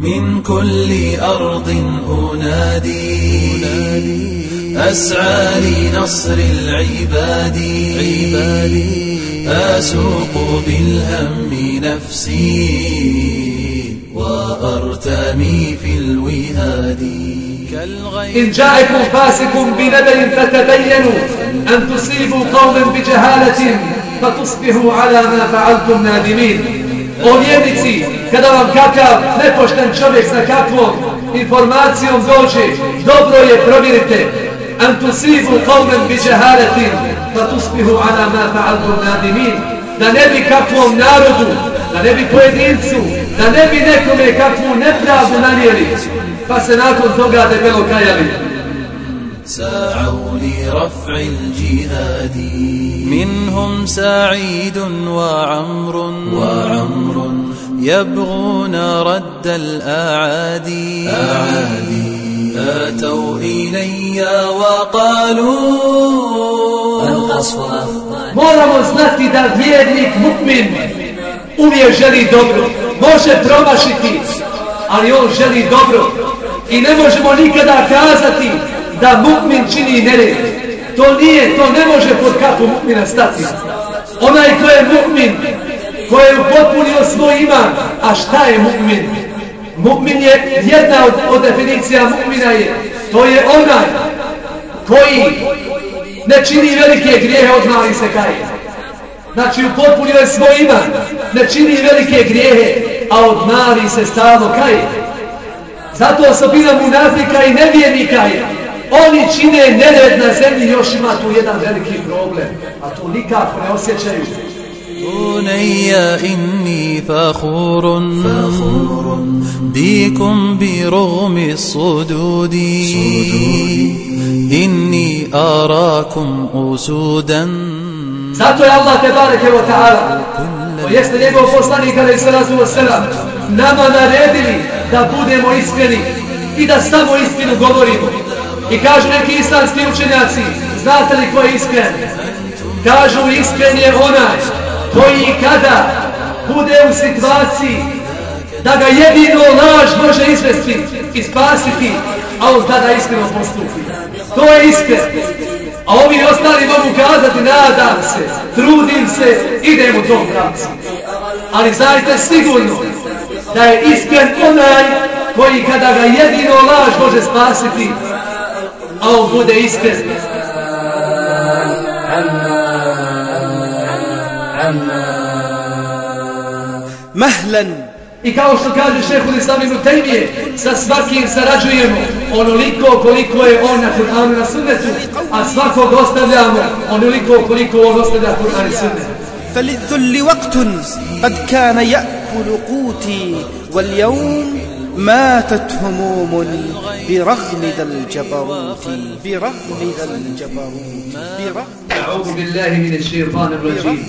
من كل أرض أنادي. أسعى لنصر العباد. أسوق بالهم نفسي. وأرتمي في الوهاد. إن جاءكم فاسق بنبأ فتبينوا أن تصيبوا قوما بجهالة فتصبحوا على ما فعلتم نادمين. O vjernici, kada vam kakav nepošten čovjek sa kakvom informacijom dođe, dobro je provjerite. An tusibu qawman bi jahalatin fa tusbihu ala ma fa'altum nadimin. Da ne bi kakvom narodu, da ne bi pojedincu, da ne bi nekome kakvu nepravdu nanijeli, pa se nakon toga debelo kajali. ساعوا لرفع الجهاد منهم سعيد وعمر وعمر يبغون رد الأعادي أعادي آتوا إلي وقالوا القصف Moramo znati da vjernik mukmin uvijek želi dobro. Može promašiti, ali on želi dobro. I ne možemo nikada kazati da mukmin čini nered. To nije, to ne može pod kapu mukmina stati. Onaj ko je mukmin, ko je upotpunio svoj iman, a šta je mukmin? Mukmin je jedna od, od definicija mukmina je, to je onaj koji ne čini velike grijehe od mali se kaje. Znači upotpunio je svoj iman, ne čini velike grijehe, a od mali se stalno kaje. Zato osobina munafika i nevjernika je oni čine nered na zemlji, još ima tu jedan veliki problem, a to nikako ne osjećaju. بني إني فخور فخور بكم برغم الصدود إني أراكم أسودا Zato je Allah tebareke wa ta'ala, to jeste njegov poslanik alaih salatu wa salam, nama naredili da budemo iskreni i da samo istinu govorimo. I kažu neki islamski učenjaci, znate li ko je iskren? Kažu iskren je onaj koji kada bude u situaciji da ga jedino laž može izvesti i spasiti, a on tada iskreno postupi. To je iskren. A ovi ostali mogu kazati, nadam se, trudim se, idem u tom pravcu. Ali zaista sigurno da je iskren onaj koji kada ga jedino laž može spasiti, bude iskren. مهلا I kao što kaže šehul Islam ibn Tejmije, sa svakim sarađujemo onoliko koliko je on na Kur'anu na sunnetu, a svakog ostavljamo onoliko koliko on ostavlja Kur'an i sunnetu. فللذل وقت قد كان يأكل قوتي واليوم ماتت هموم برغم ذا الجبروت برغم ذا الجبروت أعوذ بالله من الشيطان الرجيم.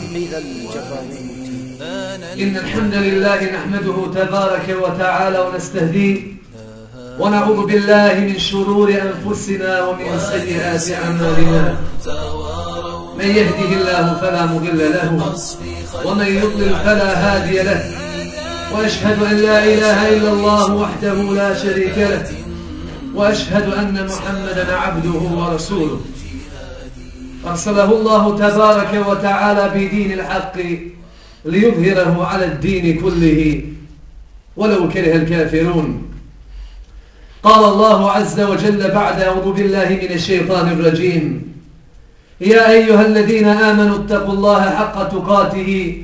إن الحمد لله نحمده تبارك وتعالى ونستهديه ونعوذ بالله من شرور أنفسنا ومن سيئات أعمالنا. من يهده الله فلا مضل له ومن يضلل فلا هادي له. وأشهد أن لا إله إلا الله وحده لا شريك له وأشهد أن محمدا عبده ورسوله. أرسله الله تبارك وتعالى بدين الحق ليظهره على الدين كله. ولو كره الكافرون. قال الله عز وجل بعد أعوذ بالله من الشيطان الرجيم. يا أيها الذين آمنوا اتقوا الله حق تقاته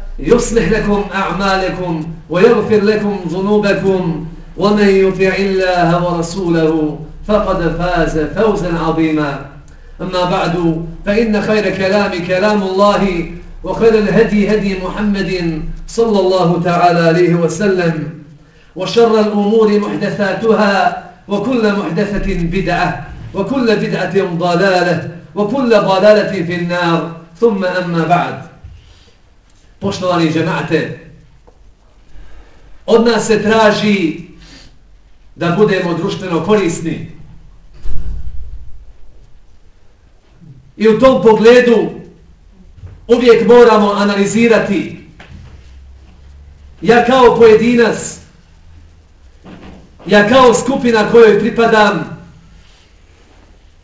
يصلح لكم أعمالكم ويغفر لكم ذنوبكم ومن يطع الله ورسوله فقد فاز فوزا عظيما. أما بعد فإن خير كلام كلام الله وخير الهدي هدي محمد صلى الله تعالى عليه وسلم وشر الأمور محدثاتها وكل محدثة بدعة وكل بدعة ضلالة وكل ضلالة في النار. ثم أما بعد poštovani ženate, od nas se traži da budemo društveno korisni. I u tom pogledu uvijek moramo analizirati ja kao pojedinac, ja kao skupina kojoj pripadam,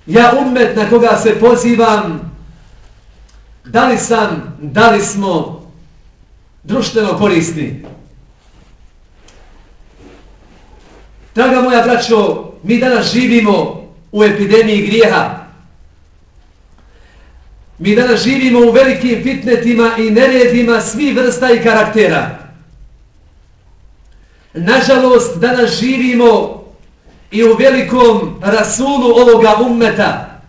ja umet na koga se pozivam, da li sam, da li smo društveno korisni. Draga moja braćo, mi danas živimo u epidemiji grijeha. Mi danas živimo u velikim fitnetima i neredima svi vrsta i karaktera. Nažalost, danas živimo i u velikom rasulu ovoga ummeta.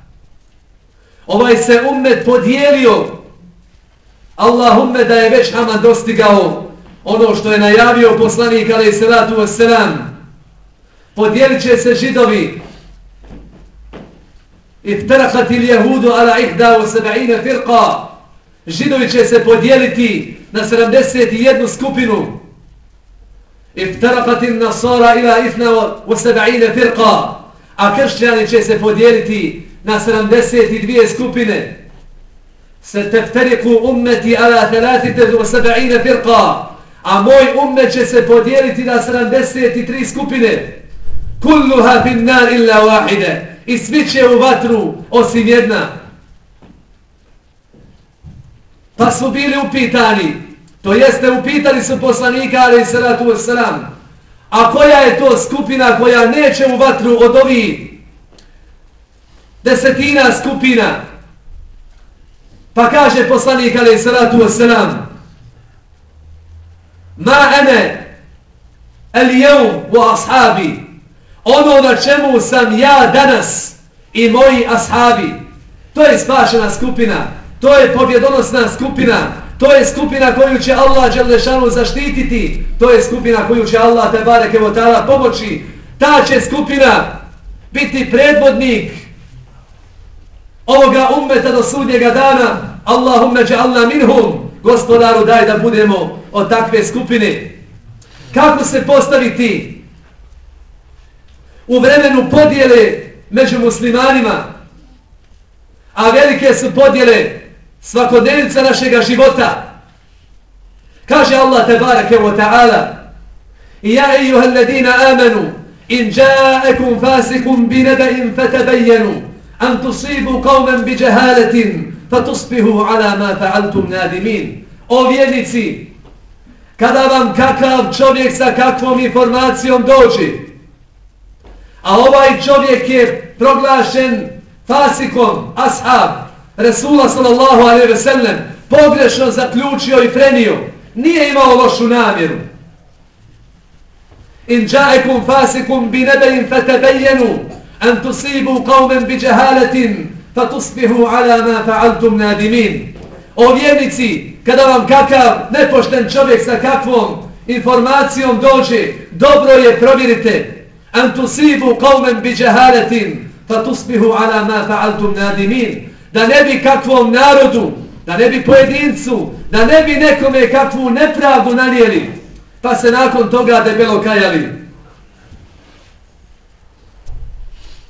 Ovaj se ummet podijelio. Allahumme da je već Haman dostigao ono što je najavio poslanik alaih salatu wasalam. Podijelit će se židovi. Iftarakati il jehudu ala ihda u sebaine firqa. Židovi će se podijeliti na 71 skupinu. Iftarakati il nasara ila ihna u sebaine firqa. A kršćani će se podijeliti na 72 skupine se teftariku ummeti 73 firqa a moj ummet će se podijeliti na 73 skupine kulluha fin nar illa wahide i svi će u vatru osim jedna pa su bili upitani. To jeste, upitali su poslanika, ali salatu wasalam, a koja je to skupina koja neće u vatru od ovih desetina skupina? Pa kaže poslanik, alaih salatu wasalam, ma ene, el jeum u ashabi, ono na čemu sam ja danas i moji ashabi, to je spašena skupina, to je pobjedonosna skupina, To je skupina koju će Allah Đelešanu zaštititi. To je skupina koju će Allah Tebare Kevotala pomoći. Ta će skupina biti predvodnik ovoga ummeta do sudnjega dana. Allahumme dja'alna minhum. Gospodaru daj da budemo od takve skupine. Kako se postaviti u vremenu podjele među muslimanima? A velike su podjele svakodnevnica našeg života. Kaže Allah tebareke wa ta'ala Ja ejuha alladina amanu in ja'akum fasikum bi neba'in fatabayyanu an تصيبوا qawman bi فتصبحوا على ما فعلتم نادمين nadimin. O vjernici, kada vam kakav čovjek sa kakvom informacijom dođe, a ovaj čovjek je proglašen fasikom, ashab, Resula sallallahu alaihi ve sellem pogrešno zaključio i frenio. Nije imao lošu namjeru. In džaekum fasikum bi nebein fatebejenu أن تصيبوا قوما بجهالة فتصبحوا fatusbihu ala ma fa'altum nadimin. O vjernici, kada vam kakav nepošten čovjek sa kakvom informacijom dođe, dobro je provjerite. An tusibu qavmen bi džahaletin fatusbihu ala ma fa'altum nadimin da ne bi kakvom narodu, da ne bi pojedincu, da ne bi nekome kakvu nepravdu nanijeli, pa se nakon toga debelo kajali.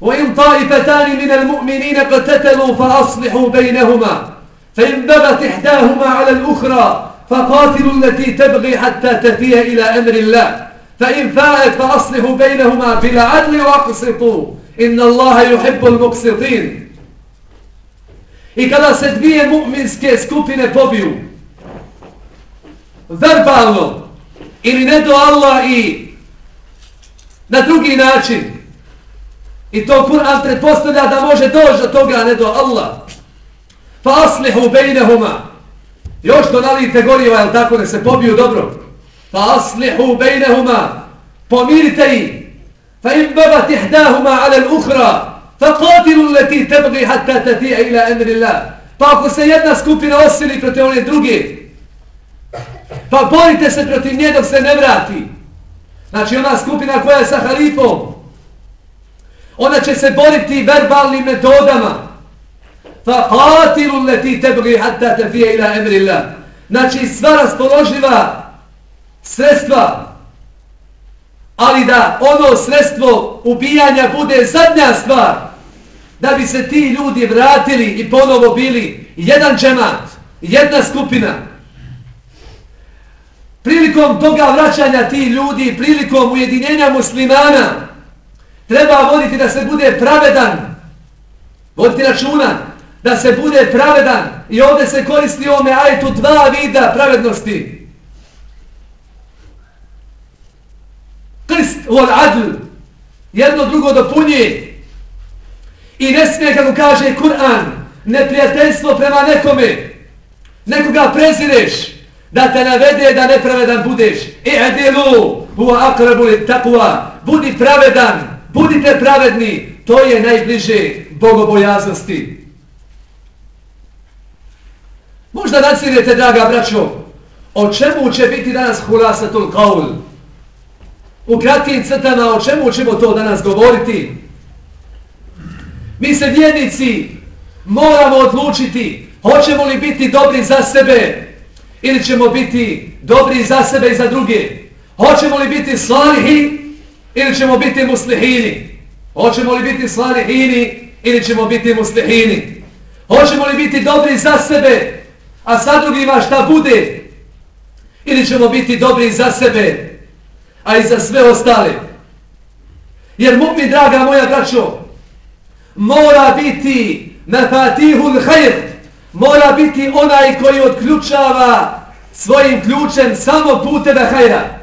وإن طائفتان من المؤمنين قتتلوا فأصلحوا بينهما فإن بغت إحداهما على الأخرى فقاتلوا التي تبغي حتى تفيه إلى أمر الله فإن فاءت فأصلحوا بينهما بالعدل وأقسطوا إن الله يحب المقسطين I kada se dvije mu'minske skupine pobiju, verbalno, ili ne do Allah i na drugi način, I to Kur'an pretpostavlja da može doći do toga, ne do Allah. Fa aslihu bejnehuma. Još to nalijte goriva, jel tako ne se pobiju dobro? Fa aslihu bejnehuma. Pomirite ih. Fa im baba tihdahuma ale l'ukhra. Fa qatilu leti tebgi hatta tatija ila emrillah. Pa ako se jedna skupina osili protiv one druge, pa borite se protiv nje dok se ne vrati. Znači ona skupina koja je sa halifom, Ona će se boriti verbalnim metodama. Fa qatilu leti tebri hatta tefije ila emrillah. Znači sva raspoloživa sredstva, ali da ono sredstvo ubijanja bude zadnja stvar, da bi se ti ljudi vratili i ponovo bili jedan džemat, jedna skupina. Prilikom toga vraćanja ti ljudi, prilikom ujedinjenja muslimana, treba voditi da se bude pravedan, voditi računa, da se bude pravedan. I ovdje se koristi ovome ajtu dva vida pravednosti. Krist u adl, jedno drugo dopunje i ne smije kako kaže Kur'an, neprijateljstvo prema nekome, nekoga prezireš, da te navede da nepravedan budeš. E adilu, u akrabu li takva, budi pravedan, budite pravedni, to je najbliže bogobojaznosti. Možda nacirete, draga braćo, o čemu će biti danas hulasatul kaul? U kratkim crtama, o čemu ćemo to danas govoriti? Mi se vjednici moramo odlučiti hoćemo li biti dobri za sebe ili ćemo biti dobri za sebe i za druge. Hoćemo li biti slalihi ili ćemo biti muslihini. Hoćemo li biti slalihi ili ćemo biti muslihini. Hoćemo li biti dobri za sebe a sa drugima šta bude, ili ćemo biti dobri za sebe, a i za sve ostale. Jer mu'min, draga moja braćo, mora biti na fatihul hajr, mora biti onaj koji odključava svojim ključem samo puteve hajra.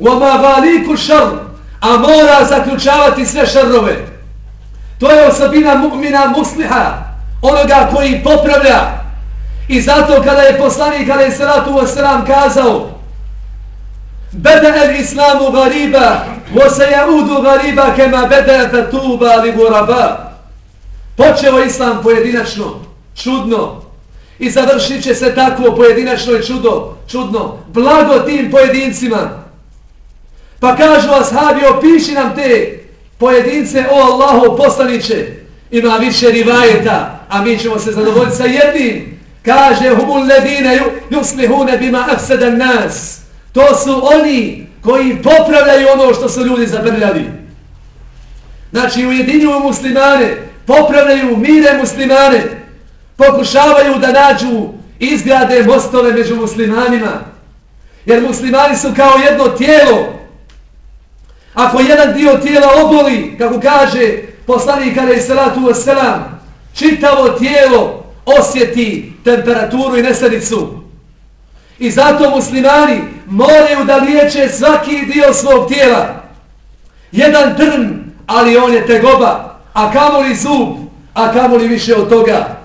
وَمَا بَالِيكُ شَرْ a mora zaključavati sve šarrove. To je osobina mu'mina musliha, onoga koji popravlja, I zato kada je poslanik alaih salatu wasalam kazao Beda el islamu gariba Vo se jaudu gariba kema beda fatuba li guraba Počeo islam pojedinačno, čudno. I završit će se tako pojedinačno i čudo, čudno. Blago tim pojedincima. Pa kažu ashabi opiši nam te pojedince O Allahu poslaniće Ima više rivajeta A mi ćemo se zadovoljiti sa jednim Kaže humul ledine yuslihune bima afsada nas. To su oni koji popravljaju ono što su ljudi zabrljali. Znači ujedinjuju muslimane, popravljaju mire muslimane, pokušavaju da nađu izgrade mostove među muslimanima. Jer muslimani su kao jedno tijelo. Ako jedan dio tijela oboli, kako kaže poslanik kada je salatu wasalam, čitavo tijelo osjeti temperaturu i nesedicu. I zato muslimani moraju da liječe svaki dio svog tijela. Jedan drn, ali on je tegoba, a kamoli zub, a kamoli više od toga.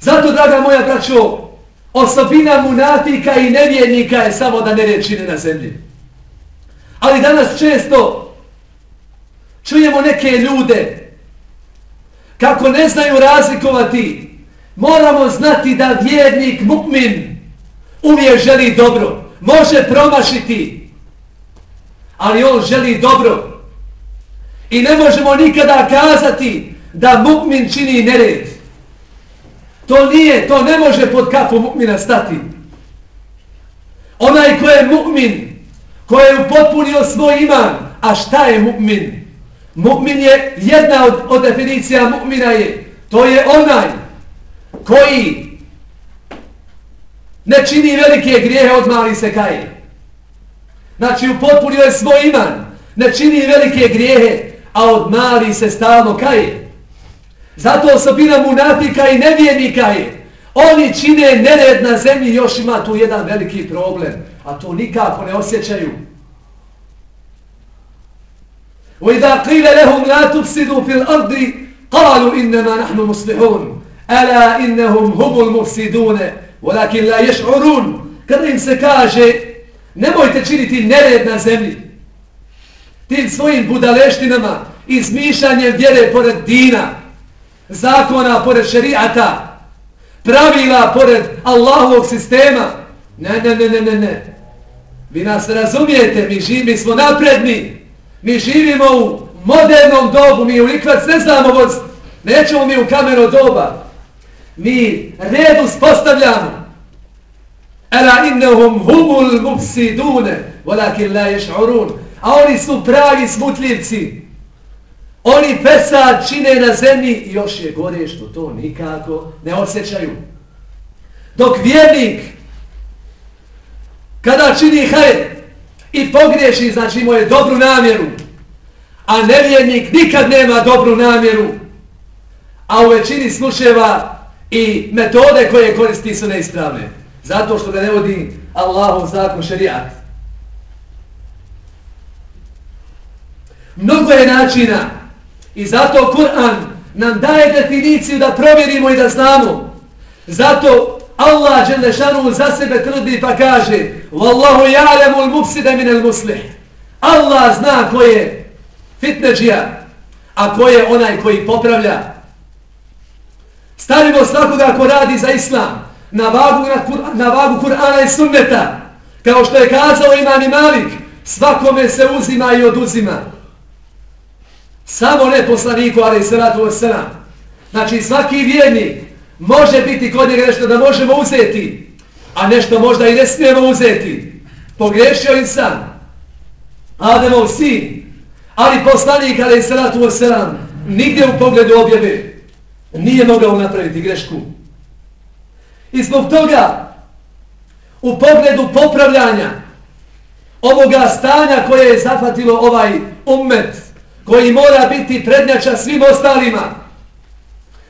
Zato, draga moja braćo, osobina munatika i nevjernika je samo da ne čine na zemlji. Ali danas često čujemo neke ljude kako ne znaju razlikovati, moramo znati da vjernik, mukmin, uvijek želi dobro. Može promašiti, ali on želi dobro. I ne možemo nikada kazati da mukmin čini nered. To nije, to ne može pod kapu mu'mina stati. Onaj ko je mu'min, ko je upotpunio svoj iman, a šta je mu'min? Mu'min je, jedna od, od definicija mu'mina je, to je onaj koji ne čini velike grijehe odmali se kaje. Znači, upotpunio je svoj iman, ne čini velike grijehe, a od mali se stalno kaje. Zato osobina munatika i nevjenika je. Oni čine nered na zemlji, još ima tu jedan veliki problem, a to nikako ne osjećaju. وإذا قيل لهم لا تفسدوا في الأرض قالوا إنما نحن مصلحون ألا إنهم هم المفسدون ولكن لا يشعرون kada im se kaže nemojte činiti nered na zemlji tim svojim budaleštinama izmišljanjem vjere pored dina zakona pored šerijata pravila pored Allahovog sistema ne, ne, ne, ne, ne, ne vi nas razumijete mi živi, mi smo napredni Mi živimo u modernom dobu, mi u ikvac ne znamo voziti. Nećemo mi u kameno doba. Mi red uspostavljamo. Ela innehum humul mufsidune, volakin la ješ'urun. A oni su pravi smutljivci. Oni pesad čine na zemlji i još je gore što to nikako ne osjećaju. Dok vjernik, kada čini hajr i pogriješi, znači imao je dobru namjeru, a nevjernik nikad nema dobru namjeru, a u većini slučajeva i metode koje koristi su neispravne. Zato što ga ne vodi Allahov zakon šerijat. Mnogo je načina i zato Kur'an nam daje definiciju da provjerimo i da znamo. Zato Allah Đelešanu za sebe trudi pa kaže Wallahu ja'lemu l-mufsida min l-muslih Allah zna ko je fitneđija, a ko je onaj koji popravlja. Stavimo svakoga ko radi za islam na vagu, na, na vagu Kur'ana i sunneta. Kao što je kazao Imam i Malik, svakome se uzima i oduzima. Samo ne poslaniku, ali i salatu wasalam. Znači svaki vjernik može biti kod njega nešto da možemo uzeti, a nešto možda i ne smijemo uzeti. Pogrešio im sam. Ademov sin, ali poslanik, ali i salatu wasalam, nigdje u pogledu objave nije mogao napraviti grešku. I zbog toga, u pogledu popravljanja ovoga stanja koje je zahvatilo ovaj ummet, koji mora biti prednjača svim ostalima,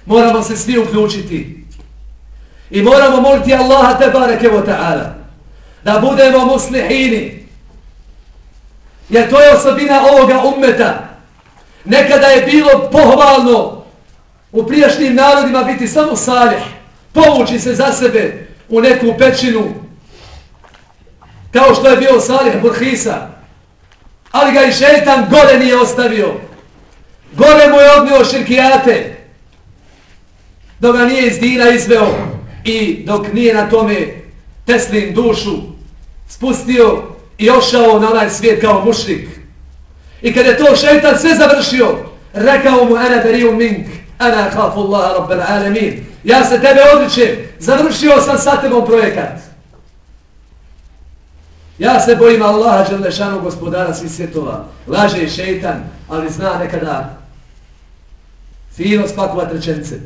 moramo se svi uključiti. I moramo moliti Allaha te bareke wa ta'ala da budemo muslihini. Jer to je osobina ovoga ummeta. Nekada je bilo pohvalno u prijašnjim narodima biti samo salih povući se za sebe u neku pećinu, kao što je bio Salih Burhisa, ali ga i šeitan gore nije ostavio. Gore mu je odnio širkijate, dok ga nije iz dina izveo i dok nije na tome Teslin dušu spustio i ošao na onaj svijet kao mušnik. I kada je to šeitan sve završio, rekao mu, ana beriju mink, ana kafu Allaha rabbel alamin, Ja se tebe odličem. Završio sam sa tebom projekat. Ja se bojim Allaha Đelešanu gospodara svih svjetova. Laže i šeitan, ali zna nekada fino spakovat rečence.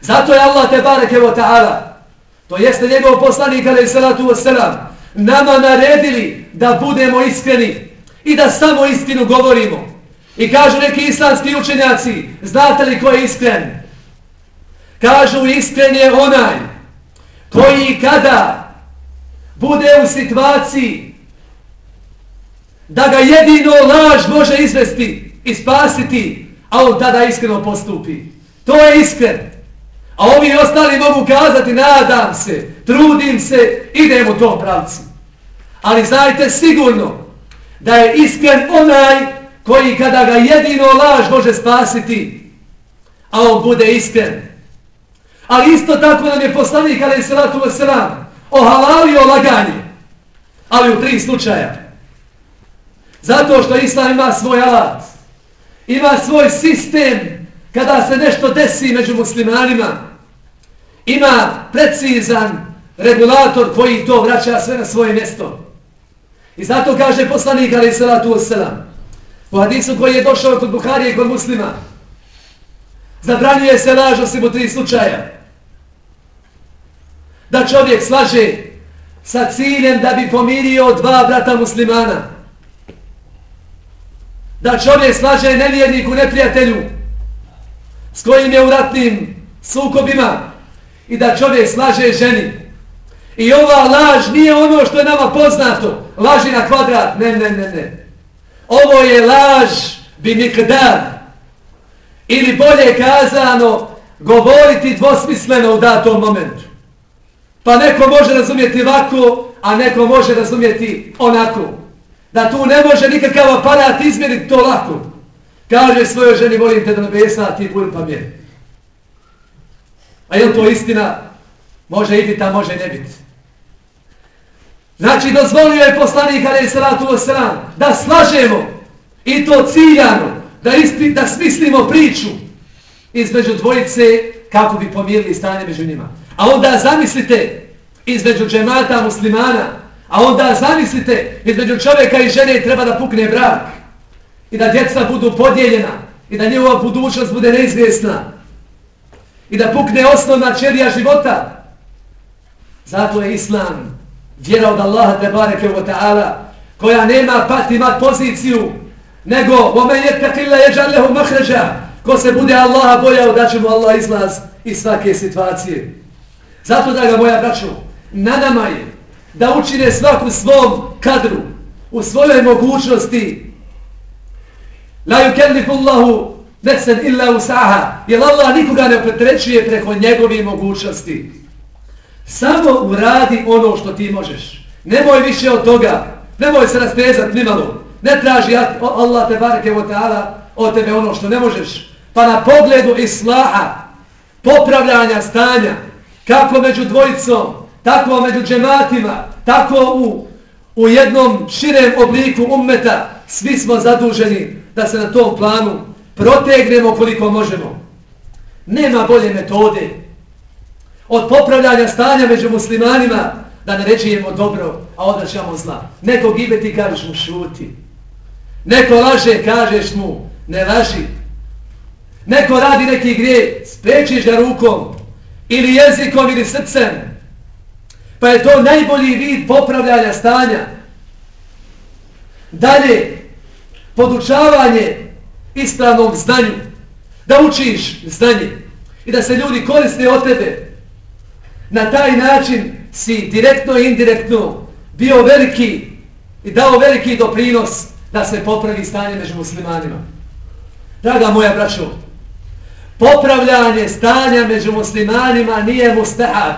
Zato je Allah te bareke evo ta'ala, to jeste njegov poslanik, ali i salatu wasalam, nama naredili da budemo iskreni i da samo istinu govorimo. I kažu neki islamski učenjaci, znate li ko je iskren? Kažu iskren je onaj koji kada bude u situaciji da ga jedino laž može izvesti i spasiti, a on tada iskreno postupi. To je iskren. A ovi ostali mogu kazati, nadam se, trudim se, idem u tom pravcu. Ali znajte sigurno da je iskren onaj koji kada ga jedino laž može spasiti, a on bude iskren. Ali isto tako nam je poslanik, ali je salatu wasalam, ohalalio laganje, ali u tri slučaja. Zato što Islam ima svoj alat, ima svoj sistem kada se nešto desi među muslimanima, ima precizan regulator koji to vraća sve na svoje mjesto. I zato kaže poslanik, ali salatu wasalam, Po hadisu koji je došao kod Buharije i kod muslima. Zabranjuje se laž osim u tri slučaja. Da čovjek slaže sa ciljem da bi pomirio dva brata muslimana. Da čovjek slaže nevjerniku, neprijatelju s kojim je u ratnim sukobima i da čovjek slaže ženi. I ova laž nije ono što je nama poznato. Laži na kvadrat. Ne, ne, ne, ne. Ovo je laž bi mikdar. Ili bolje kazano, govoriti dvosmisleno u datom momentu. Pa neko može razumjeti ovako, a neko može razumjeti onako. Da tu ne može nikakav aparat izmjeriti to lako. Kaže svojoj ženi, volim te da nebesa, a ti budi pa mjeri. A je to istina? Može i biti, a može ne biti. Znači, dozvolio je poslanik alaih salatu wasalam da slažemo i to ciljano, da, ispi, da smislimo priču između dvojice kako bi pomirili stanje među njima. A onda zamislite između džemata muslimana, a onda zamislite između čovjeka i žene treba da pukne brak i da djeca budu podijeljena i da njegova budućnost bude neizvjesna i da pukne osnovna čerija života. Zato je Islam vjera od Allaha te bareke wa ta'ala koja nema pat ima poziciju nego وَمَنْ يَتَّقِ اللَّهَ يَجَعْ لَهُ مَحْرَجَا ko se bude Allaha bojao da će mu Allah izlaz iz svake situacije. Zato da ga moja braćo, na nama je da učine svaku svom kadru u svojoj mogućnosti la yukellifullahu nefsen illa usaha jer Allah nikoga ne pretrećuje preko njegove mogućnosti. Samo uradi ono što ti možeš. Nemoj više od toga. Nemoj se rastezat nimalo. Ne traži Allah te bareke o ta'ala od tebe ono što ne možeš. Pa na pogledu islaha, popravljanja stanja, kako među dvojicom, tako među džematima, tako u, u jednom širem obliku ummeta, svi smo zaduženi da se na tom planu protegnemo koliko možemo. Nema bolje metode od popravljanja stanja među muslimanima da ne rečijemo dobro, a odraćamo zla. Neko gibe ti kažeš mu šuti. Neko laže, kažeš mu ne laži. Neko radi neki grije, sprečiš ga rukom ili jezikom ili srcem. Pa je to najbolji vid popravljanja stanja. Dalje, podučavanje ispravnom znanju. Da učiš znanje i da se ljudi koriste od tebe. Na taj način si direktno i indirektno bio veliki i dao veliki doprinos da se popravi stanje među muslimanima. Draga moja braćo, popravljanje stanja među muslimanima nije mustahab.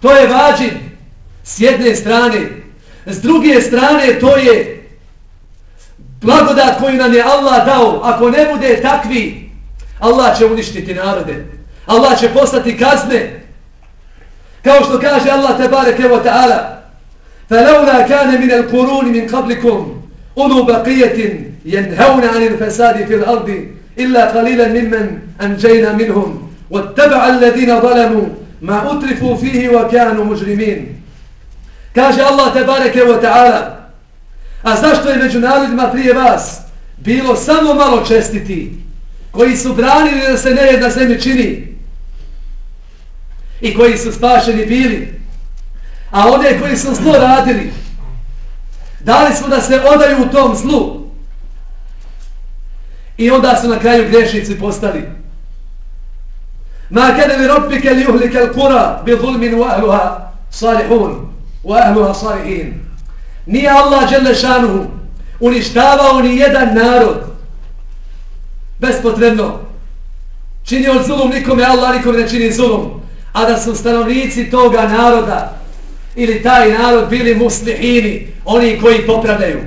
To je vađin s jedne strane. S druge strane to je blagodat koju nam je Allah dao. Ako ne bude takvi, Allah će uništiti narode. Allah će postati kazne. Kao što kaže Allah te bareke ve ta'ala فَلَوْنَا كَانَ مِنَ الْقُرُونِ مِنْ قَبْلِكُمْ أُنُوا بَقِيَةٍ يَنْهَوْنَ عَنِ الْفَسَادِ فِي الْأَرْضِ إلا قليلا ممن أنجينا منهم واتبع الذين ظلموا ما أترفوا فيه وكانوا مجرمين كاجة الله تبارك وتعالى A zašto je među narodima prije vas bilo samo malo čestiti koji su branili da se nered na zemlji čini i koji su spašeni bili a one koji su zlo radili dali smo da se odaju u tom zlu I onda su na kraju grešnici postali. Ma kada bi rabbike li uhlike l-kura bi zulmin u ahluha salihun, u ahluha salihin. Nije Allah Đelešanuhu uništavao ni jedan narod bespotrebno. Čini od zulum nikome, Allah nikome ne čini zulum. A da su stanovnici toga naroda ili taj narod bili muslihini, oni koji popravljaju.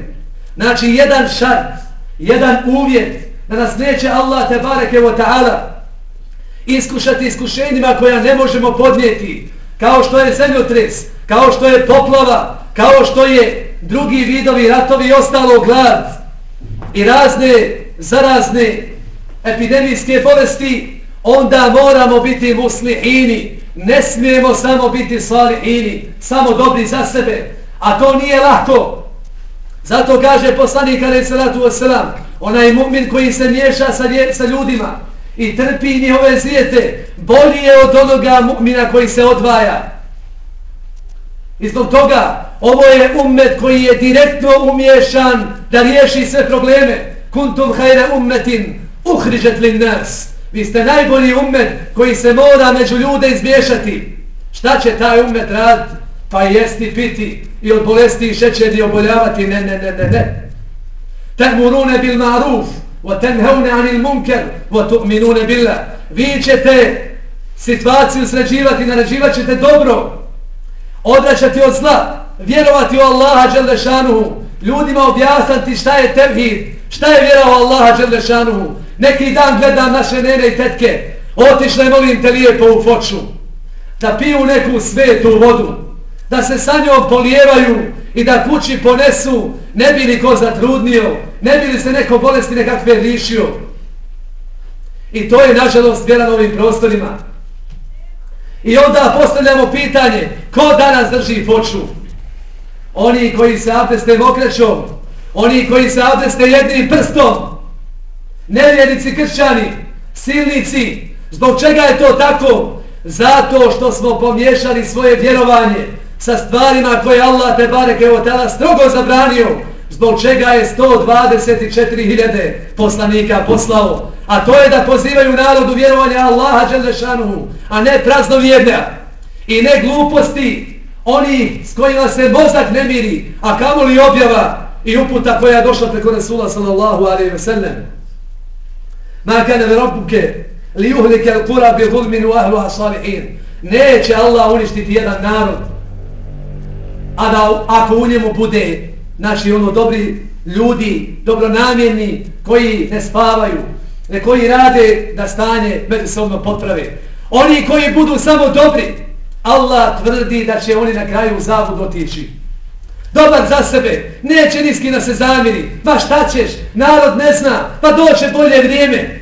Znači, jedan šart, jedan uvjet, da nas neće Allah te bareke wa ta'ala iskušati iskušenjima koja ne možemo podnijeti kao što je zemljotres kao što je poplava kao što je drugi vidovi ratovi i ostalo glad i razne zarazne epidemijske bolesti onda moramo biti muslihini ne smijemo samo biti salihini samo dobri za sebe a to nije lahko zato kaže poslanik alaih salatu wasalam onaj mu'min koji se miješa sa, sa ljudima i trpi njihove zvijete, bolji je od onoga mu'mina koji se odvaja. I zbog toga, ovo je ummet koji je direktno umješan da riješi sve probleme. Kuntum hajra ummetin, uhrižet li nas. Vi ste najbolji ummet koji se mora među ljude izmiješati. Šta će taj ummet raditi? pa jesti, piti i od bolesti i šećeri oboljavati, ne, ne, ne, ne, ne. Tehmurune bil maruf, wa tenheune anil munker, wa tu'minune billah. Vi ćete situaciju sređivati, naređivat ćete dobro, odraćati od zla, vjerovati u Allaha Đelešanuhu, ljudima objasniti šta je tevhid, šta je vjera u Allaha Đelešanuhu. Neki dan gledam naše nene i tetke, otišle molim te lijepo u foču, da piju neku svetu vodu, da se sa njom polijevaju i da kući ponesu, ne bi li ko zatrudnio, ne bi li se neko bolesti nekakve lišio. I to je nažalost vjera na ovim prostorima. I onda postavljamo pitanje, ko danas drži poču? Oni koji se abdeste mokrećom, oni koji se abdeste jednim prstom, nevjernici kršćani, silnici, zbog čega je to tako? Zato što smo pomiješali svoje vjerovanje sa stvarima koje Allah te bareke o tela strogo zabranio, zbog čega je 124.000 poslanika poslao. A to je da pozivaju narodu vjerovanja Allaha Đelešanuhu, a ne prazno vjerna i ne gluposti oni s kojima se mozak ne miri, a kamo li objava i uputa koja je došla preko Rasula sallallahu alaihi ve sellem. Ma kana mi rabbuke li uhlike al kura bi gulmin u ahluha salihin. Neće Allah uništiti jedan narod, a da ako u njemu bude naši ono dobri ljudi, dobronamjerni, koji ne spavaju, ne koji rade da stanje međusobno poprave. Oni koji budu samo dobri, Allah tvrdi da će oni na kraju u zavod otići. Dobar za sebe, neće niski da se zamiri, pa šta ćeš, narod ne zna, pa doće bolje vrijeme.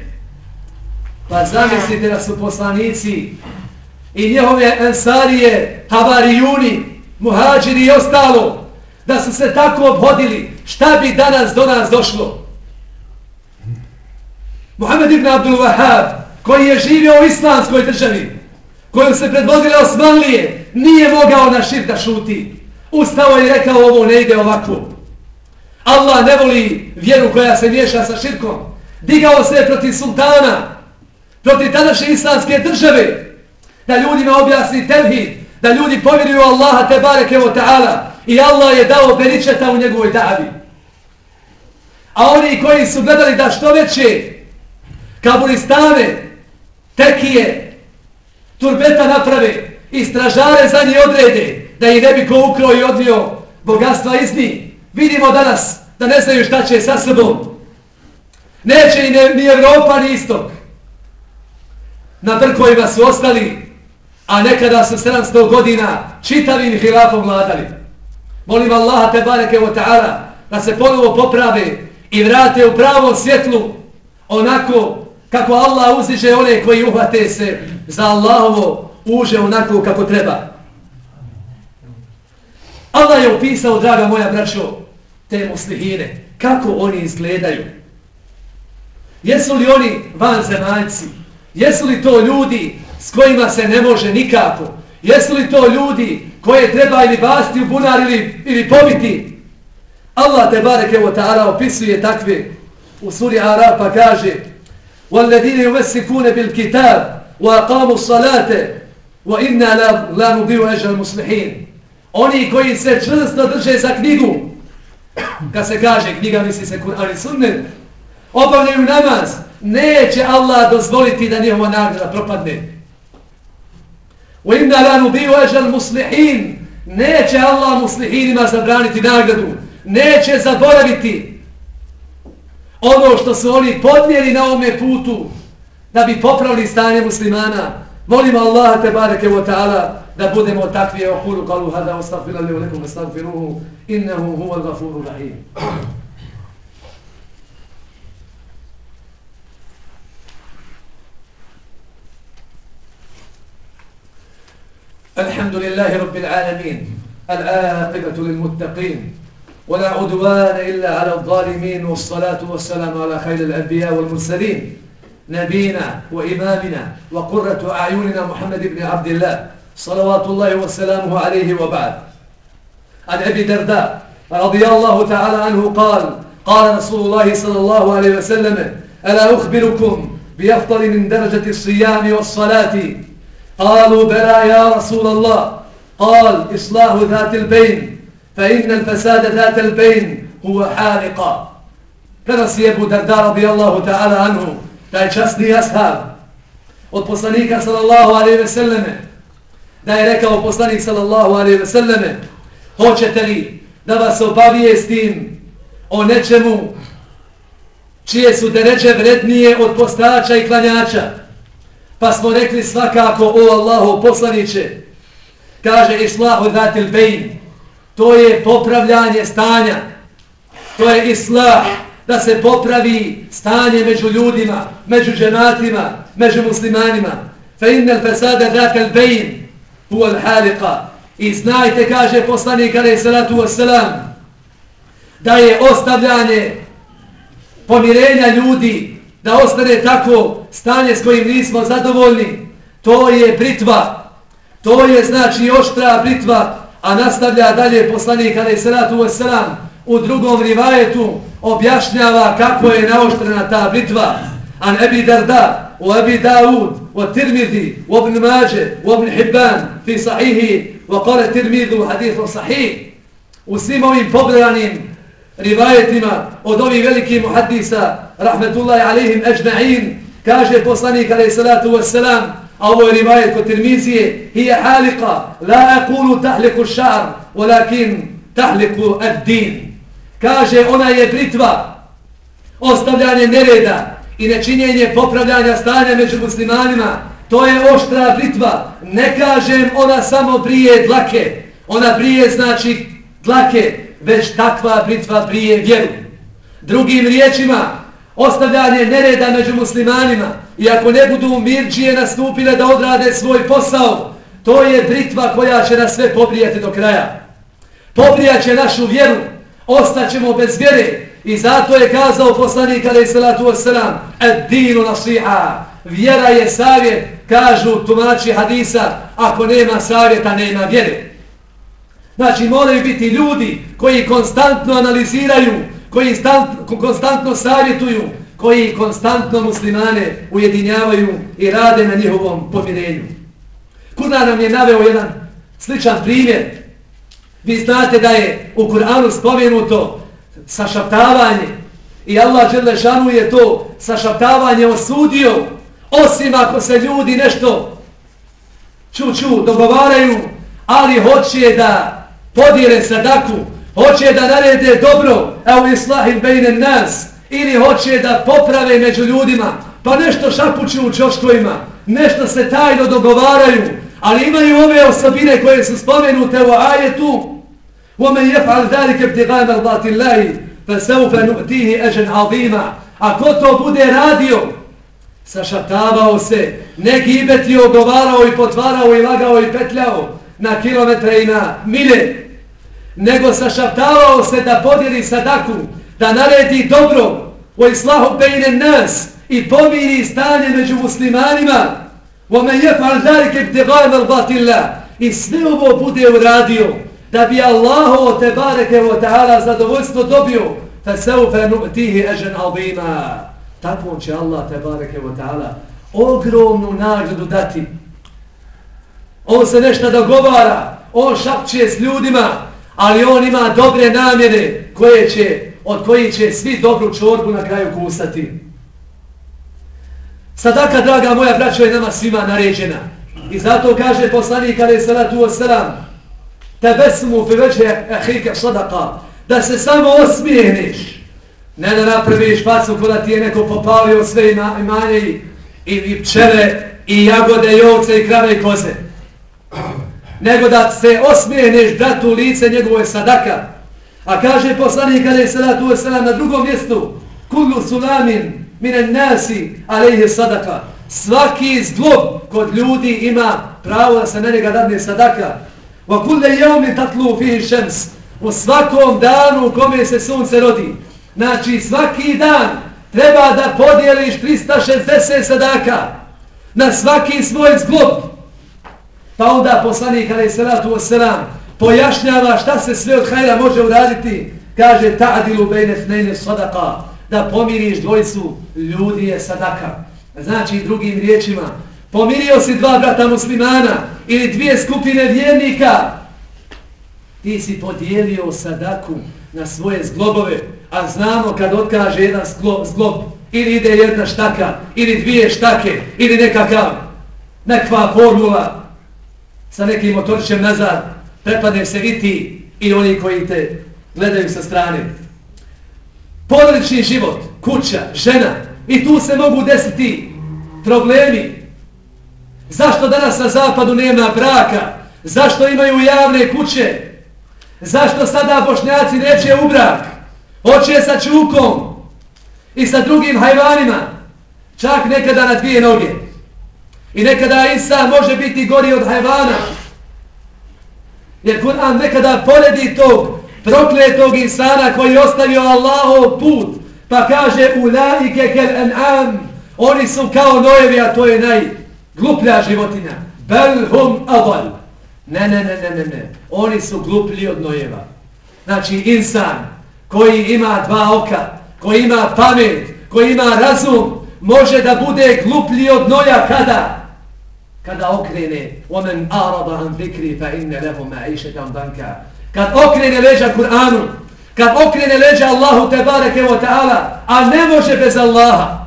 Pa zamislite da su poslanici i njehove ensarije, havarijuni, muhađiri i ostalo, da su se tako obhodili, šta bi danas do nas došlo? Muhammed ibn Abdul Wahab, koji je živio u islamskoj državi, kojom se predvodile Osmanlije, nije mogao na šir da šuti. Ustao je rekao ovo ne ide ovako. Allah ne voli vjeru koja se miješa sa širkom. Digao se protiv sultana, protiv tadašnje islamske države, da ljudima objasni tevhid, da ljudi povjeruju Allaha te bareke o ta'ala i Allah je dao beričeta u njegovoj davi. A oni koji su gledali da što veće kabulistane, tekije, turbeta naprave i stražare za njih odrede da ih ne bi ko ukrao i odnio bogatstva iz njih. Vidimo danas da ne znaju šta će sa sobom. Neće ni, ni Evropa ni Istok. Na vrkovima su ostali, a nekada su 700 godina čitavim hilafom vladali. Molim Allaha te bareke o ta'ala da se ponovo poprave i vrate u pravom svjetlu onako kako Allah uzdiže one koji uhvate se za Allahovo uže onako kako treba. Allah je upisao, draga moja braćo, te muslihine, kako oni izgledaju. Jesu li oni vanzemaljci? Jesu li to ljudi s kojima se ne može nikako? Jesu li to ljudi koje treba ili basti u bunar ili, ili pobiti? Allah te barek evo ta'ala opisuje takve u suri Arab pa kaže وَالَّذِينَ يُمَسِّكُونَ بِالْكِتَابِ وَاقَامُوا الصَّلَاةَ وَإِنَّا لَا نُبِيُوا أَجَلْ مُسْلِحِينَ Oni koji se čvrsto drže za knjigu, kad se kaže knjiga misli se Kur'an i Sunnet, obavljaju namaz, neće Allah dozvoliti da njihova nagrada propadne. وَإِنَّا لَا نُبِيُوا أَجَلْ مُسْلِحِينَ Neće Allah muslihinima zabraniti nagradu, neće zaboraviti ono što su oni podnijeli na ovome putu da bi popravili stanje muslimana. Molim Allah te bareke wa ta'ala da budemo takvi o kulu kalu hada ostafila li ulekum ostafiruu innehu huva gafuru rahim. الحمد لله رب العالمين العاقبة للمتقين ولا عدوان إلا على الظالمين والصلاة والسلام على خير الأنبياء والمرسلين نبينا وإمامنا وقرة أعيننا محمد بن عبد الله صلوات الله وسلامه عليه وبعد. عن أبي درداء رضي الله تعالى عنه قال قال رسول الله صلى الله عليه وسلم ألا أخبركم بأفضل من درجة الصيام والصلاة؟ قالوا بلى يا رسول الله قال إصلاح ذات البين فإن الفساد ذات البين هو حالقا prenosi Ebu Darda radijallahu ta'ala anhu, taj časni ashab od poslanika sallallahu alaihi ve selleme, da je rekao poslanik sallallahu alaihi ve selleme, hoćete li da vas obavijestim o nečemu čije su deređe vrednije od postača i klanjača? Pa smo rekli svakako o Allahu poslaniće, kaže islahu datil bejn, To je popravljanje stanja. To je islah da se popravi stanje među ljudima, među ženatima, među muslimanima. Fe innel fasada dhaka al-bayn huwa al-haliqa. I znajte, kaže poslanik alejhi salatu wasalam, da je ostavljanje pomirenja ljudi, da ostane tako stanje s kojim nismo zadovoljni, to je britva. To je znači oštra britva, a nastavlja dalje poslanik alejhi salatu vesselam u drugom rivajetu objašnjava kako je naoštrena ta britva. An Ebi Darda, u Ebi Daud, u Tirmidhi, u Ibn Mađe, u Ibn Hibban, fi sahihi, u kore Tirmidhu, hadithu sahih. U svim ovim pogledanim rivajetima od ovih velikih muhaddisa, rahmetullahi alihim ežna'in, kaže poslanik alaih salatu wassalam, a ovo je rivajet kod Tirmizije, hije halika, la akulu tahliku šar, walakin tahliku ad-din. Kaže ona je britva, ostavljanje nereda i nečinjenje popravljanja stanja među muslimanima, to je oštra britva. Ne kažem ona samo brije dlake, ona brije znači dlake, već takva britva brije vjeru. Drugim riječima, ostavljanje nereda među muslimanima i ako ne budu mirđije nastupile da odrade svoj posao, to je britva koja će nas sve pobrijati do kraja. Pobrijaće našu vjeru, ostaćemo bez vjere. I zato je kazao poslanik alaih salatu wasalam, ad dinu nasiha, vjera je savjet, kažu tumači hadisa, ako nema savjeta, nema vjere. Znači, moraju biti ljudi koji konstantno analiziraju, koji konstantno savjetuju, koji konstantno muslimane ujedinjavaju i rade na njihovom pomirenju. Kur'an nam je naveo jedan sličan primjer Vi znate da je u Kur'anu spomenuto sašaptavanje i Allah Đelešanu je to sašaptavanje osudio osim ako se ljudi nešto ču ču dogovaraju ali hoće da podire sadaku hoće da narede dobro a u islahim bejnen nas ili hoće da poprave među ljudima pa nešto šapuću u čoškovima nešto se tajno dogovaraju ali imaju ove osobine koje su spomenute u ajetu ومن يفعل ذلك ابتغاء مرضات الله فسوف نؤتيه اجرا عظيما ako to bude radio sašatavao se ne gibeti ogovarao i potvarao i lagao i petljao na kilometre i na mile nego sašatavao se da podijeli sadaku da naredi dobro u islahu bejne nas i pomiri stanje među muslimanima ومن يفعل ذلك ابتغاء مرضات الله i sve ovo bude uradio da bi Allahu te bareke ve taala zadovoljstvo dobio fa sawfa nu'tihi ajran azima tako će Allah te bareke ve taala ogromnu nagradu dati on se nešto dogovara on šapće s ljudima ali on ima dobre namjere koje će od kojih će svi dobru čorbu na kraju kusati sadaka draga moja braćo je nama svima naređena. I zato kaže poslanik alejhi salatu vesselam tebesmu fi veće ahike sadaka, da se samo osmijeniš, ne da napraviš facu kada ti je neko popalio sve imanje i, i pčele, i jagode, i ovce, i krave, i koze. Nego da se osmijeneš bratu lice njegove sadaka. A kaže poslanik kada je sada tu sada na drugom mjestu, kullu sulamin minen nasi alejhe sadaka. Svaki zglob kod ljudi ima pravo da se na njega dadne sadaka. Wa kulle jeumi tatlu fihi shams. U svakom danu u kome se sunce rodi. Znači svaki dan treba da podijeliš 360 sadaka na svaki svoj zglob. Pa onda poslanik alaih salatu wasalam pojašnjava šta se sve od hajra može uraditi. Kaže ta'adilu bejne fnejne sadaka. Da pomiriš dvojcu ljudi je sadaka. Znači drugim riječima pomirio si dva brata muslimana ili dvije skupine vjernika, ti si podijelio sadaku na svoje zglobove, a znamo kad otkaže jedan zglob, zglob ili ide jedna štaka, ili dvije štake, ili nekakav, nekva formula sa nekim motorićem nazad, prepadne se i ti i oni koji te gledaju sa strane. Porodični život, kuća, žena, i tu se mogu desiti problemi, Zašto danas na zapadu nema braka? Zašto imaju javne kuće? Zašto sada bošnjaci neće u brak? Oće sa čukom i sa drugim hajvanima, čak nekada na dvije noge. I nekada insan može biti gori od hajvana. Jer Kur'an nekada poredi tog prokletog insana koji je ostavio Allahov put, pa kaže ulaike kel an'am, oni su kao nojevi, a to je najgluplja životinja. Bel hum adal. Ne, ne, ne, ne, ne, ne. Oni su gluplji od nojeva. Znači, insan koji ima dva oka, koji ima pamet, koji ima razum, može da bude gluplji od noja kada? Kada okrene omen arada an zikri fa inne lehu ma'išetan banka. Kad okrene leđa Kur'anu, kad okrene leđa Allahu te bareke wa ta'ala, a ne može bez Allaha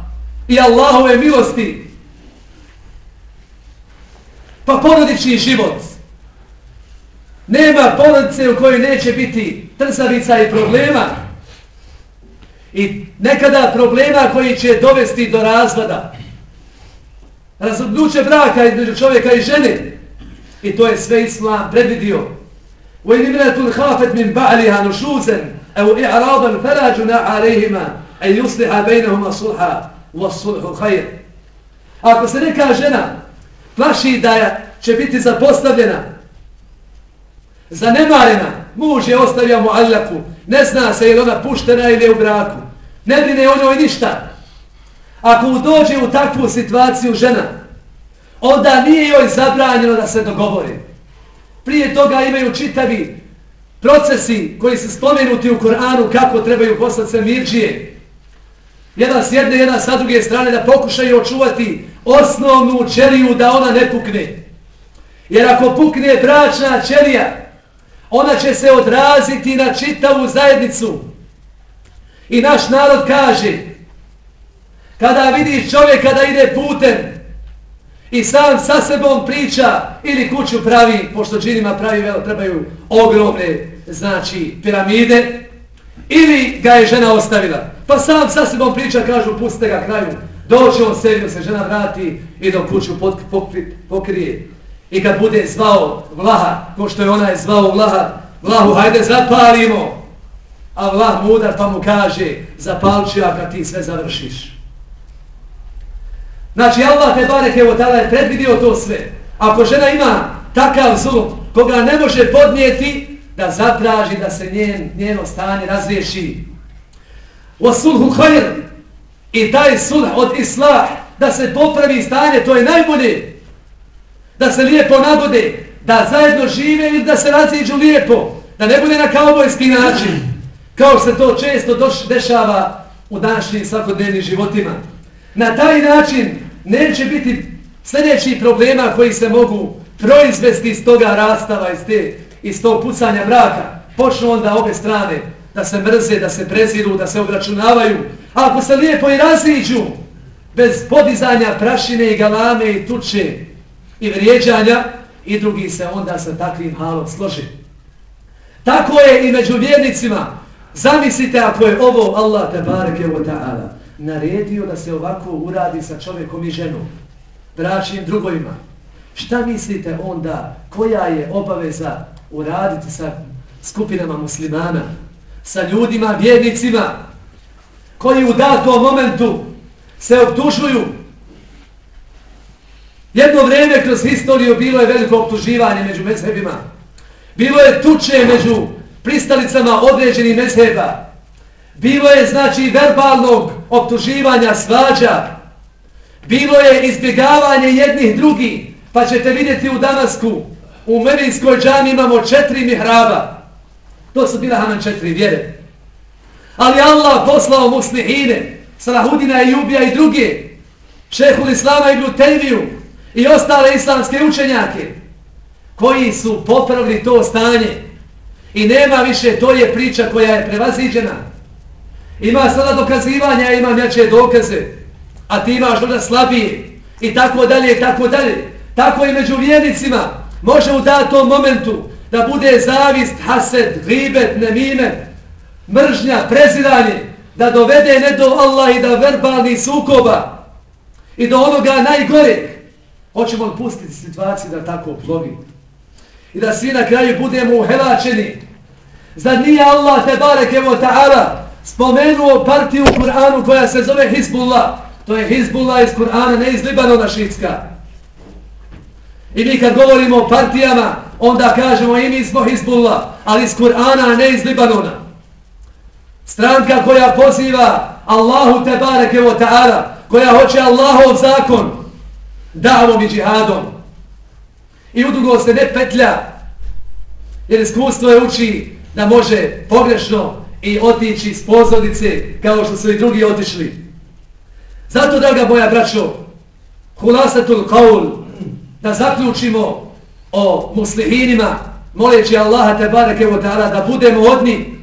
i Allahove milosti. Pa porodični život. Nema porodice u kojoj neće biti trzavica i problema. I nekada problema koji će dovesti do razvoda. Razvodnuće braka između čovjeka i žene. I to je sve islam predvidio. U خَافَتْ مِنْ min نُشُوزًا nušuzen, evo i'raban ferađuna alejhima, a yusliha bejnehuma sulha, wa sulhu. Ako se neka žena plaši da će biti zapostavljena, zanemarena, muž je ostavio mu allaku, ne zna se je li ona puštena ili je u braku, ne brine o njoj ništa. Ako dođe u takvu situaciju žena, onda nije joj zabranjeno da se dogovori. Prije toga imaju čitavi procesi koji se spomenuti u Koranu kako trebaju poslati se mirđije. Jedan s jedne, jedan sa druge strane da pokušaju očuvati osnovnu čeliju da ona ne pukne. Jer ako pukne bračna čelija, ona će se odraziti na čitavu zajednicu. I naš narod kaže, kada vidiš čovjeka da ide putem i sam sa sebom priča ili kuću pravi, pošto džinima pravi, velo, trebaju ogromne znači, piramide, ili ga je žena ostavila. Pa sam sa sebom priča, kažu, pustite ga kraju, doće on sebi, se žena vrati i do kuću pokrije. I kad bude zvao Vlaha, ko što je ona je zvao Vlaha, Vlahu, hajde zapalimo. A Vlah mudar pa mu kaže, zapalči ću ja kad ti sve završiš. Znači, Allah te barek evo tada je predvidio to sve. Ako žena ima takav zulum, koga ne može podnijeti, da zatraži da se njen, njeno stanje razriješi. O sulhu hajr i taj sulh od islah, da se popravi stanje, to je najbolje da se lijepo nagode, da zajedno žive ili da se raziđu lijepo, da ne bude na kaubojski način, kao se to često doš, dešava u današnjim svakodnevnim životima. Na taj način neće biti sljedeći problema koji se mogu proizvesti iz toga rastava, iz, te, iz tog pucanja braka. Počnu onda obe strane da se mrze, da se preziru, da se obračunavaju. A ako se lijepo i raziđu, bez podizanja prašine i galame i tuče, i vrijeđanja i drugi se onda sa takvim halom složi. Tako je i među vjernicima. Zamislite ako je ovo Allah te bareke wa ta'ala naredio da se ovako uradi sa čovjekom i ženom, bračnim drugovima. Šta mislite onda koja je obaveza uraditi sa skupinama muslimana, sa ljudima, vjernicima, koji u datom momentu se obtužuju Jedno vrijeme kroz historiju bilo je veliko optuživanje među mezhebima. Bilo je tuče među pristalicama određenih mezheba. Bilo je, znači, verbalnog optuživanja svađa. Bilo je izbjegavanje jednih drugih. Pa ćete vidjeti u Damasku, u Medinskoj džami imamo četiri mihraba. To su bila Hanan četiri vjere. Ali Allah poslao muslihine, Salahudina i Jubija i druge, šehul Islama i Bluteviju, i ostale islamske učenjake koji su popravili to stanje i nema više, to je priča koja je prevaziđena. Ima sada dokazivanja, ima jače dokaze, a ti imaš onda slabije. I tako dalje i tako dalje. Tako i među vjernicima. Može u datom momentu da bude zavist, hased, ribet, nemime, mržnja, preziranje, da dovede ne do Allah i da verbalni sukoba i do onoga najgoreg. Hoćemo li pustiti situaciju da tako plovi? I da svi na kraju budemo uhelačeni. Zar nije Allah te barek evo ta'ala spomenuo partiju u Kur'anu koja se zove Hizbullah? To je Hizbullah iz Kur'ana, ne iz Libanona šitska. I mi kad govorimo o partijama, onda kažemo i mi smo Hizbullah, ali iz Kur'ana, ne iz Libanona. Stranka koja poziva Allahu te barek ta'ala, koja hoće Allahov zakon, davom i džihadom. I udugo se ne petlja, jer iskustvo je uči da može pogrešno i otići s pozornice kao što su i drugi otišli. Zato, draga moja braćo, hulasatul kaul, da zaključimo o musliminima, moleći Allaha te bareke wa ta'ala da budemo odni.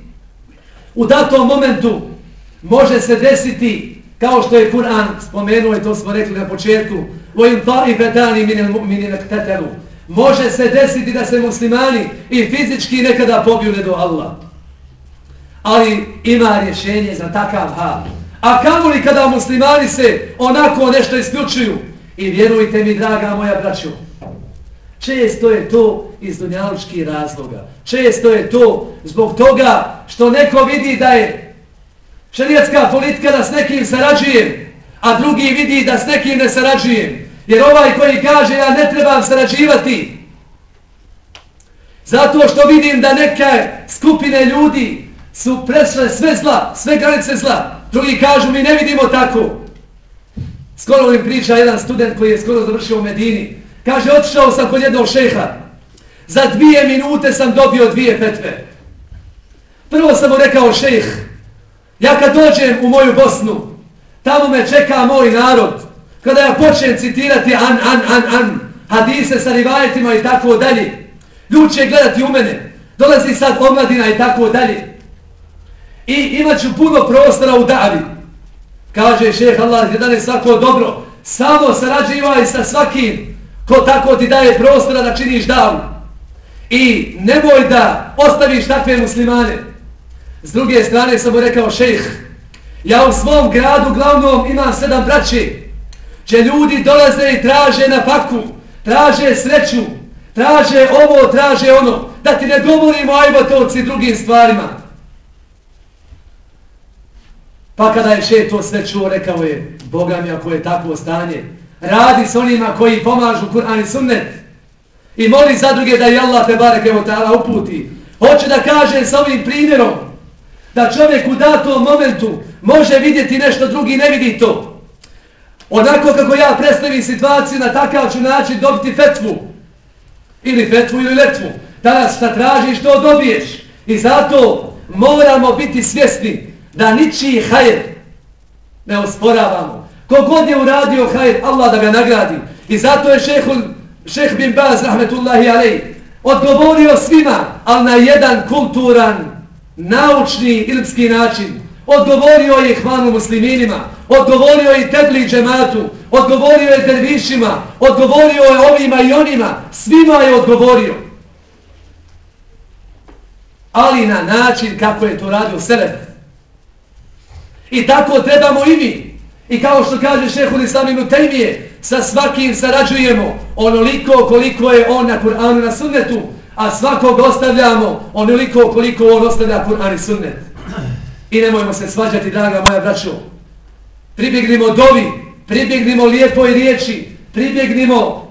U datom momentu može se desiti, kao što je Kur'an spomenuo i to smo rekli na početku, وَإِنْ طَائِفَتَانِ مِنَ الْمُؤْمِنِينَ اكْتَتَلُوا Može se desiti da se muslimani i fizički nekada pobiju do Allah. Ali ima rješenje za takav hal. A kamo li kada muslimani se onako nešto isključuju? I vjerujte mi, draga moja braćo, često je to iz dunjalučkih razloga. Često je to zbog toga što neko vidi da je šerijatska politika da s nekim sarađuje, a drugi vidi da s nekim ne sarađuje. Jer ovaj koji kaže ja ne trebam sarađivati, zato što vidim da neke skupine ljudi su presle sve zla, sve granice zla, drugi kažu mi ne vidimo tako. Skoro mi priča jedan student koji je skoro završio u Medini. Kaže, otišao sam kod jednog šeha. Za dvije minute sam dobio dvije petve. Prvo sam mu rekao, šejh, ja kad dođem u moju Bosnu, tamo me čeka moj narod. Kada ja počnem citirati an, an, an, an, hadise sa rivajetima i tako dalje, ljudi će gledati u mene. Dolazi sad omladina i tako dalje. I imat ću puno prostora u davi. Kaže šeh Allah, jedan je svako dobro. Samo sarađivaj sa svakim ko tako ti daje prostora da činiš davu. I nemoj da ostaviš takve muslimane. S druge strane sam mu rekao šejh, ja u svom gradu glavnom imam sedam braći, će ljudi dolaze i traže na faku, traže sreću, traže ovo, traže ono, da ti ne govorimo ajbotovci drugim stvarima. Pa kada je šet to sve čuo, rekao je, Boga mi ako je takvo stanje, radi s onima koji pomažu Kur'an i sunnet i moli za druge da je Allah te barek evo ta'ala uputi. Hoće da kaže sa ovim primjerom da čovjek u datom momentu može vidjeti nešto drugi ne vidi to. Onako kako ja predstavim situaciju na takav ću način dobiti fetvu. Ili fetvu ili letvu. Danas šta tražiš to dobiješ. I zato moramo biti svjesni da ničiji hajr ne osporavamo. Kogod je uradio hajr, Allah da ga nagradi. I zato je šehul, šeh bin Baz, rahmetullahi alej, odgovorio svima, ali na jedan kulturan, naučni, ilmski način. Odgovorio je hvanu musliminima, odgovorio je tebli džematu, odgovorio je dervišima, odgovorio je ovima i onima, svima je odgovorio. Ali na način kako je to radio Selef. I tako trebamo i mi. I kao što kaže šehul islaminu temije, sa svakim sarađujemo onoliko koliko je on na Kur'anu na sunnetu, a svakog ostavljamo onoliko koliko on ostavlja Kur'an i sunnet. I nemojmo se svađati, draga moja braćo. Pribjegnimo dovi, pribjegnimo lijepoj riječi, pribjegnimo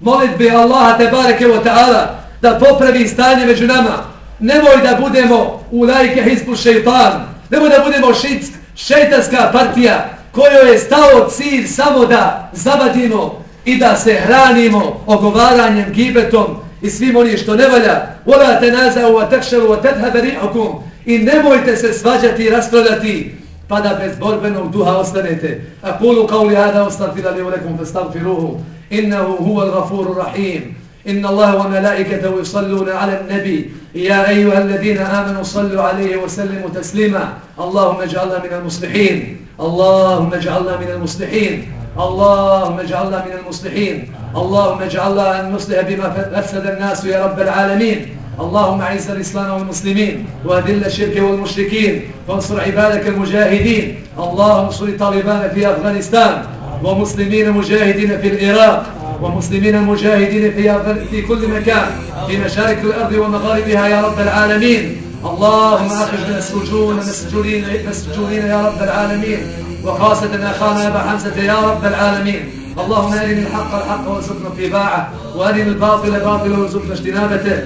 molitbe Allaha te bareke wa ta'ala da popravi stanje među nama. Nemoj da budemo u lajke hizbu šeitan, nemoj da budemo šitsk, šeitanska partija kojoj je stao cilj samo da zabadimo i da se hranimo ogovaranjem, gibetom i svim onim što ne valja. Vola te nazavu, a tekšelu, a tethadari okum. I nemojte se svađati i raspravljati pa da bez borbenog duha ostanete. A kulu kao li hada ostavila li ulekum festavfiruhu. Innahu huval gafuru rahim. إن الله وملائكته يصلون على النبي. يا أيها الذين آمنوا صلوا عليه وسلموا تسليما. اللهم اجعلنا من المصلحين. اللهم اجعلنا من المصلحين. اللهم اجعلنا من المصلحين. اللهم اجعلنا أن نصلح بما أفسد الناس يا رب العالمين. اللهم أعز الإسلام والمسلمين وأذل الشرك والمشركين. وانصر عبادك المجاهدين. اللهم انصر طالبان في أفغانستان ومسلمين مجاهدين في العراق. ومسلمين المجاهدين في, في كل مكان في مشارك الأرض ومغاربها يا رب العالمين. اللهم أخرجنا السجون مسجونين مسجونين يا رب العالمين. وخاصة أخانا أبا حمزة يا رب العالمين. اللهم أرنا الحق الحق وارزقنا اتباعه وأرنا الباطل باطلا وارزقنا اجتنابته.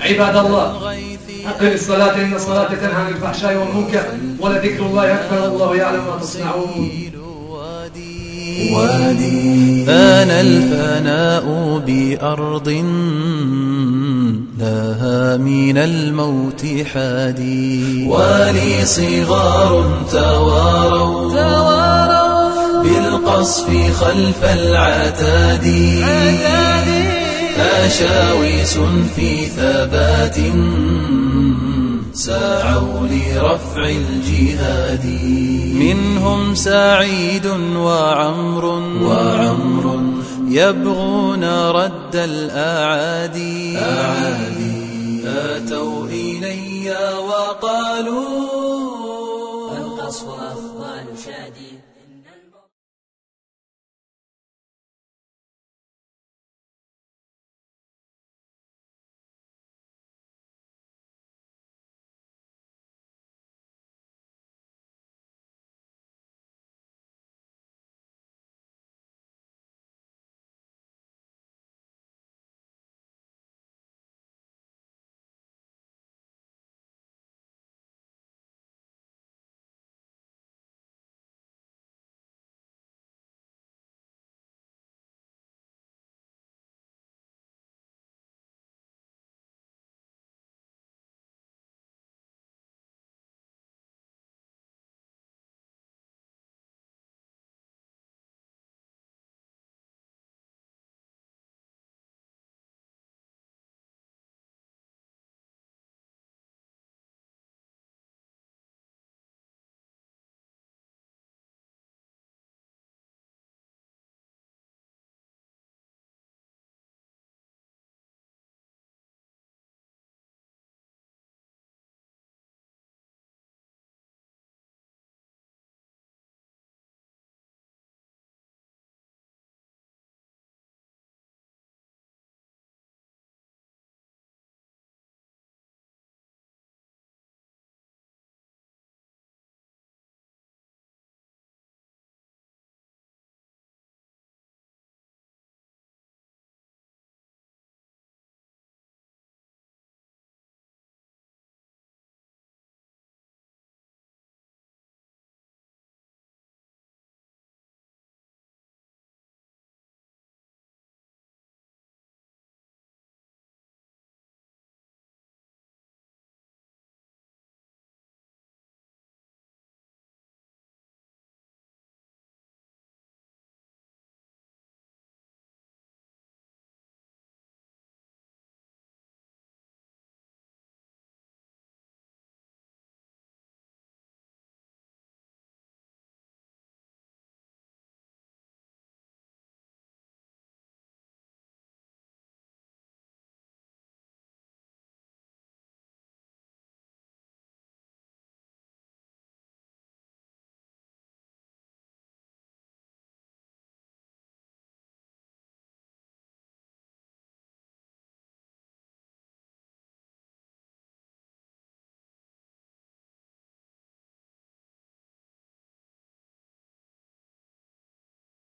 عباد الله أقم الصلاة إن الصلاة تنهى عن الفحشاء والمنكر ولذكر الله أكبر والله يعلم ما تصنعون. وادي. فان الفناء بأرض لها من الموت حادي. ولي صغار تواروا. بالقصف خلف العتاد. أشاويس في ثبات. سعوا لرفع الجهاد. منهم سعيد وعمر وعمر يبغون رد الأعادي. أعادي. أتوا إلي وقالوا القصف